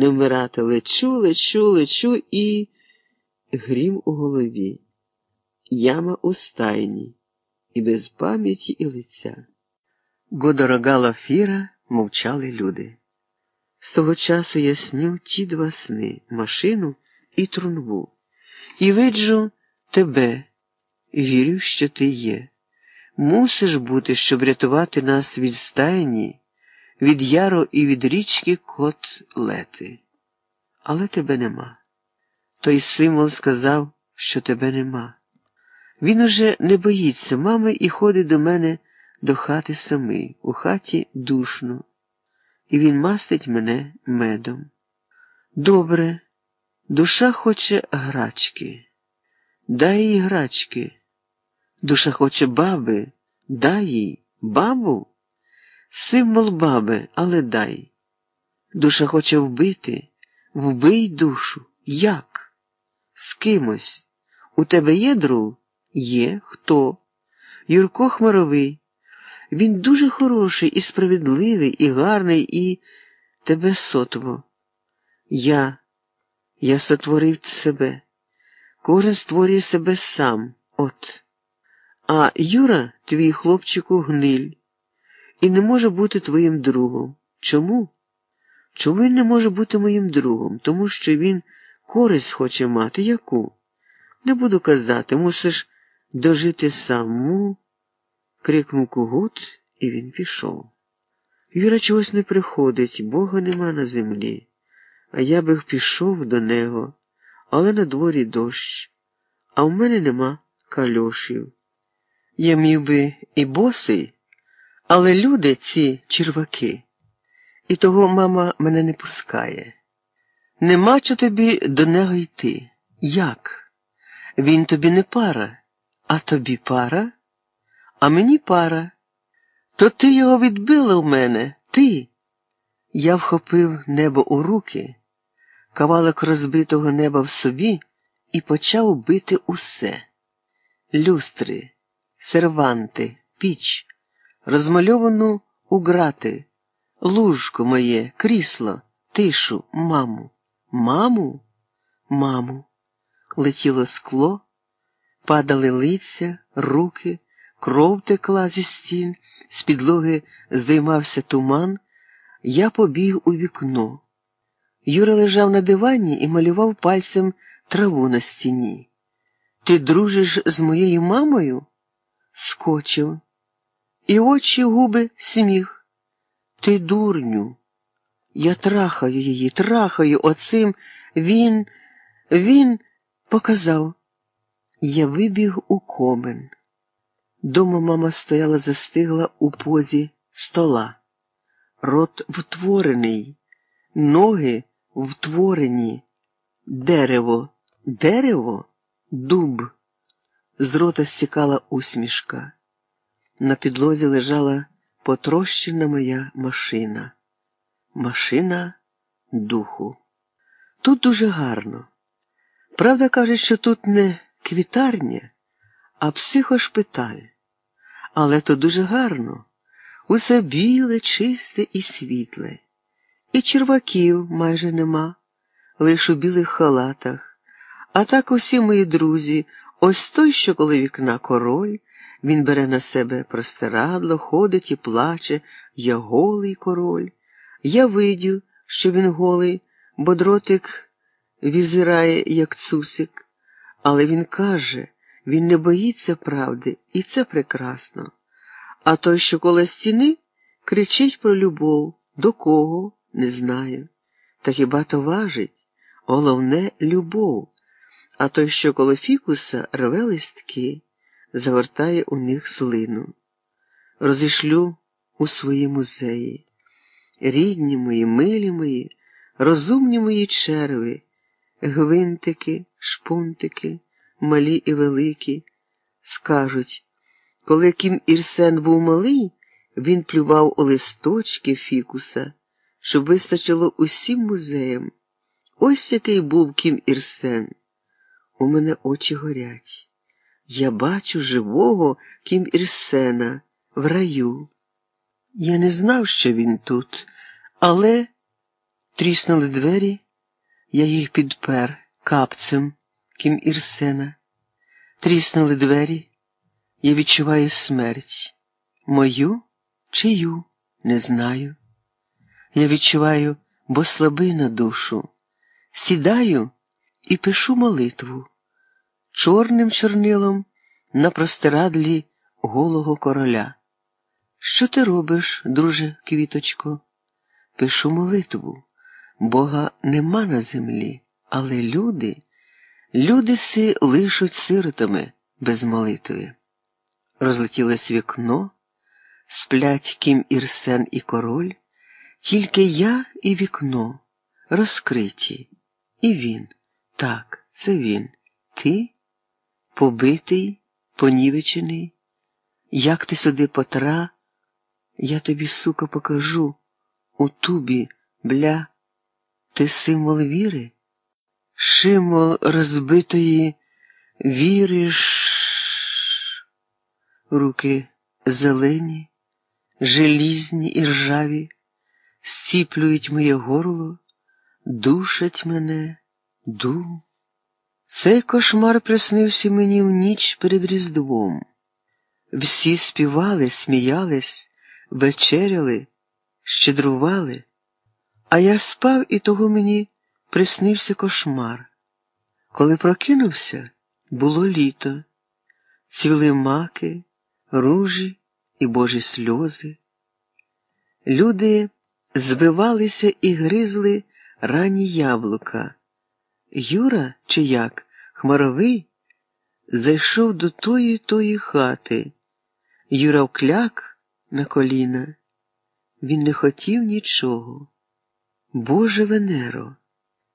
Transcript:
не вмирати. Лечу, лечу, лечу і грім у голові, яма у стайні, і без пам'яті і лиця. Годорогала фіра мовчали люди. З того часу я сню ті два сни машину і трунву. І виджу тебе, вірю, що ти є. Мусиш бути, щоб рятувати нас від стайні, від яру і від річки котлети. Але тебе нема. Той символ сказав, що тебе нема. Він уже не боїться мами і ходить до мене до хати самий, у хаті душно, і він мастить мене медом. Добре, душа хоче грачки, дай їй грачки. Душа хоче баби, дай їй бабу, символ баби, але дай. Душа хоче вбити, вбий душу. Як? З кимось. У тебе є друг? Є хто? Юрко Хмаровий. Він дуже хороший і справедливий, і гарний, і тебе сотво. Я, я сотворив себе. Кожен створює себе сам, от. А Юра, твій хлопчику, гниль, і не може бути твоїм другом. Чому? Чому він не може бути моїм другом? Тому що він користь хоче мати яку? Не буду казати, мусиш дожити саму, крикнув кугут, і він пішов. Юра чогось не приходить, Бога нема на землі, а я би пішов до нього, але на дворі дощ, а в мене нема кальошів. Я міг би і босий, але люди ці черваки, і того мама мене не пускає. Нема що тобі до нього йти. Як? Він тобі не пара, а тобі пара, а мені пара. То ти його відбила в мене, ти. Я вхопив небо у руки, кавалок розбитого неба в собі і почав бити усе. Люстри, серванти, піч, розмальовану у грати, лужко моє, крісло, тишу, маму. Маму, маму, летіло скло, падали лиця, руки, кров текла зі стін, з підлоги здіймався туман. Я побіг у вікно. Юра лежав на дивані і малював пальцем траву на стіні. Ти дружиш з моєю мамою? Скочив. І очі губи сміх. Ти дурню. Я трахаю її, трахаю оцим. Він, він показав. Я вибіг у комен. Дома мама стояла застигла у позі стола. Рот втворений, ноги втворені, дерево, дерево, дуб. З рота стікала усмішка. На підлозі лежала потрощена моя машина. Машина духу. Тут дуже гарно. Правда каже, що тут не квітарня, а психошпиталь. Але то дуже гарно. Усе біле, чисте і світле. І черваків майже нема, лиш у білих халатах. А так усі мої друзі, ось той, що коло вікна король, він бере на себе простирадло, ходить і плаче, я голий король. Я видю, що він голий, бо дротик візирає, як цусик, але він каже, він не боїться правди, і це прекрасно. А той, що коло стіни, кричить про любов, до кого не знаю. Та хіба то важить? Головне любов. А той, що коло фікуса рве листки, загортає у них слину. Розішлю у свої музеї рідні мої, милі мої, розумні мої черви, гвинтики, шпунтики, малі і великі, скажуть, коли Кім Ірсен був малий, він плював у листочки фікуса, щоб вистачило усім музеям. Ось який був Кім Ірсен. У мене очі горять. Я бачу живого Кім Ірсена в раю. Я не знав, що він тут, але Тріснули двері, я їх підпер капцем, ким Ірсена. Тріснули двері, я відчуваю смерть. Мою чию не знаю. Я відчуваю, бо слабий на душу. Сідаю і пишу молитву чорним чорнилом на простирадлі голого короля. Що ти робиш, друже квіточко? Пишу молитву. Бога нема на землі, але люди, люди си лишуть сиротами без молитви. Розлетілось вікно, сплять кім Ірсен і король, тільки я і вікно розкриті, і він, так, це він, ти, побитий, понівечений, як ти сюди потра, я тобі, сука, покажу у тубі, бля. Ти символ віри, символ розбитої віриш. Руки зелені, желізні і ржаві, зціплюють моє горло, душать мене, ду. Цей кошмар приснився мені в ніч перед Різдвом. Всі співали, сміялись, вечеряли, щедрували. А я спав, і того мені приснився кошмар. Коли прокинувся, було літо, цвіли маки, ружі і божі сльози. Люди збивалися і гризли ранні яблука. Юра, чи як, хмаровий, зайшов до тої тої хати. Юра вкляк на коліна. Він не хотів нічого. Боже Венеро,